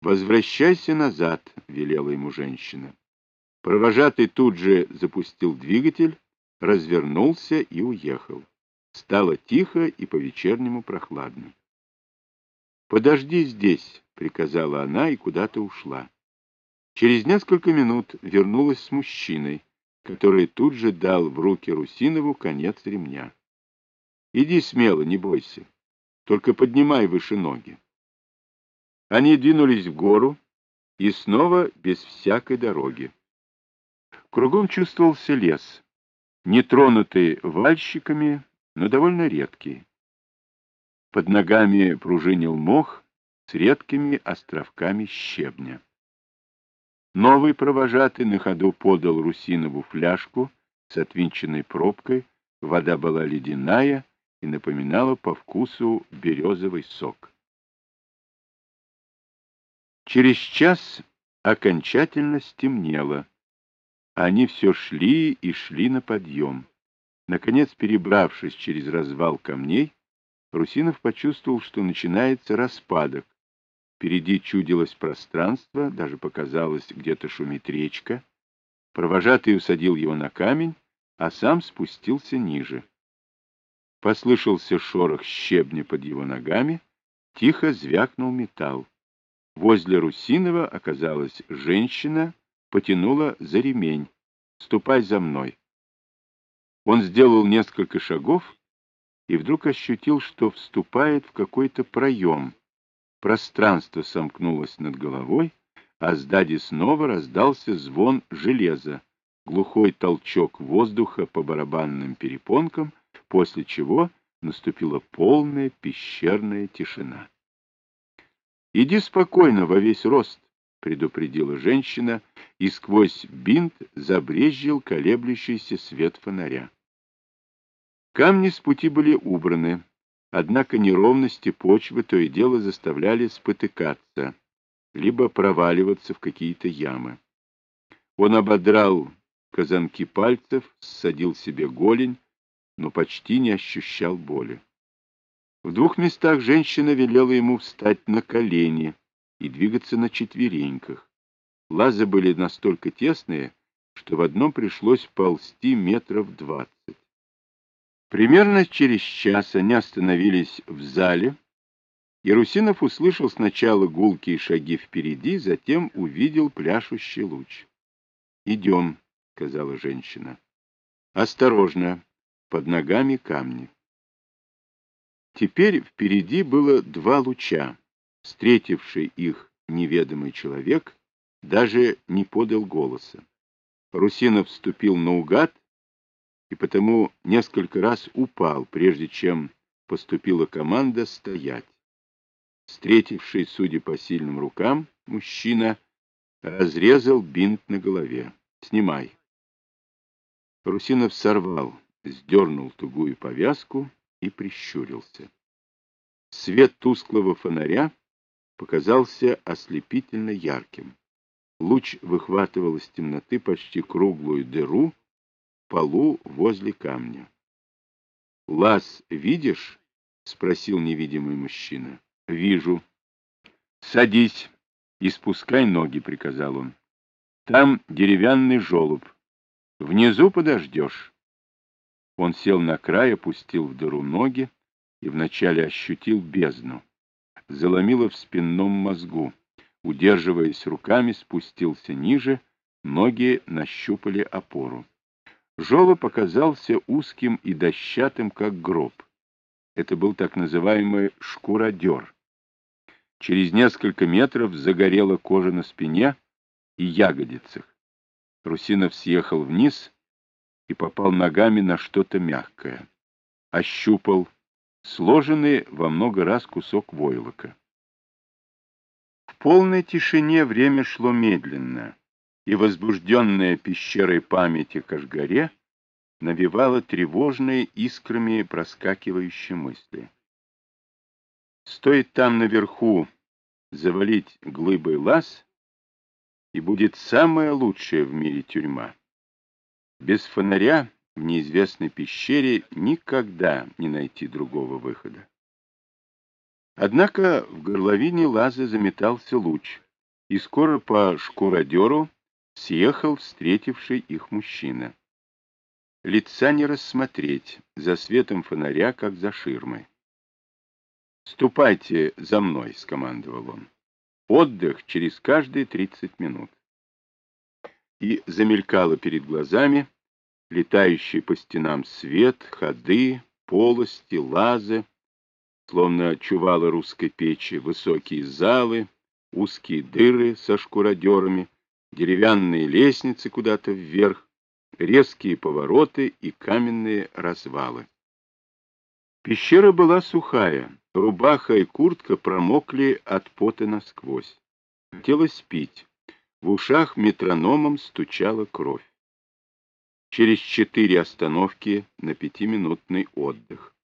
«Возвращайся назад», — велела ему женщина. Провожатый тут же запустил двигатель, развернулся и уехал. Стало тихо и по-вечернему прохладно. «Подожди здесь», — приказала она и куда-то ушла. Через несколько минут вернулась с мужчиной, который тут же дал в руки Русинову конец ремня. «Иди смело, не бойся, только поднимай выше ноги». Они двинулись в гору и снова без всякой дороги. Кругом чувствовался лес, нетронутый вальщиками, но довольно редкий. Под ногами пружинил мох с редкими островками щебня. Новый провожатый на ходу подал Русинову фляжку с отвинченной пробкой, вода была ледяная и напоминала по вкусу березовый сок. Через час окончательно стемнело. Они все шли и шли на подъем. Наконец, перебравшись через развал камней, Русинов почувствовал, что начинается распадок. Впереди чудилось пространство, даже показалось, где-то шумит речка. Провожатый усадил его на камень, а сам спустился ниже. Послышался шорох щебня под его ногами, тихо звякнул металл. Возле Русинова оказалась женщина, потянула за ремень. «Ступай за мной». Он сделал несколько шагов и вдруг ощутил, что вступает в какой-то проем. Пространство сомкнулось над головой, а сзади снова раздался звон железа, глухой толчок воздуха по барабанным перепонкам, после чего наступила полная пещерная тишина. «Иди спокойно во весь рост», — предупредила женщина, и сквозь бинт забрезжил колеблющийся свет фонаря. Камни с пути были убраны, однако неровности почвы то и дело заставляли спотыкаться, либо проваливаться в какие-то ямы. Он ободрал казанки пальцев, ссадил себе голень, но почти не ощущал боли. В двух местах женщина велела ему встать на колени и двигаться на четвереньках. Лазы были настолько тесные, что в одном пришлось ползти метров двадцать. Примерно через час они остановились в зале, и Русинов услышал сначала гулкие шаги впереди, затем увидел пляшущий луч. «Идем», — сказала женщина. «Осторожно, под ногами камни». Теперь впереди было два луча. Встретивший их неведомый человек даже не подал голоса. Русинов вступил наугад и потому несколько раз упал, прежде чем поступила команда стоять. Встретивший, судя по сильным рукам, мужчина разрезал бинт на голове. «Снимай». Русинов сорвал, сдернул тугую повязку и прищурился. Свет тусклого фонаря показался ослепительно ярким. Луч выхватывал из темноты почти круглую дыру в полу возле камня. — Лаз видишь? — спросил невидимый мужчина. — Вижу. — Садись и спускай ноги, — приказал он. — Там деревянный желоб. Внизу подождешь. Он сел на край, опустил в дыру ноги и вначале ощутил бездну. Заломило в спинном мозгу. Удерживаясь руками, спустился ниже, ноги нащупали опору. Жолоб оказался узким и дощатым, как гроб. Это был так называемый шкуродер. Через несколько метров загорела кожа на спине и ягодицах. Русинов съехал вниз и попал ногами на что-то мягкое. Ощупал сложенный во много раз кусок войлока. В полной тишине время шло медленно, и возбужденная пещерой памяти Кашгаре навевала тревожные искрами проскакивающие мысли. Стоит там наверху завалить глыбой лаз, и будет самая лучшая в мире тюрьма. Без фонаря в неизвестной пещере никогда не найти другого выхода. Однако в горловине лаза заметался луч. и скоро по шкуродеру съехал встретивший их мужчина. Лица не рассмотреть, за светом фонаря, как за ширмой. «Ступайте за мной», — скомандовал он. «Отдых через каждые тридцать минут». И замелькало перед глазами летающий по стенам свет, ходы, полости, лазы, словно чувалы русской печи, высокие залы, узкие дыры со шкуродерами, деревянные лестницы куда-то вверх, резкие повороты и каменные развалы. Пещера была сухая, рубаха и куртка промокли от пота насквозь. Хотелось пить. В ушах метрономом стучала кровь. Через четыре остановки на пятиминутный отдых.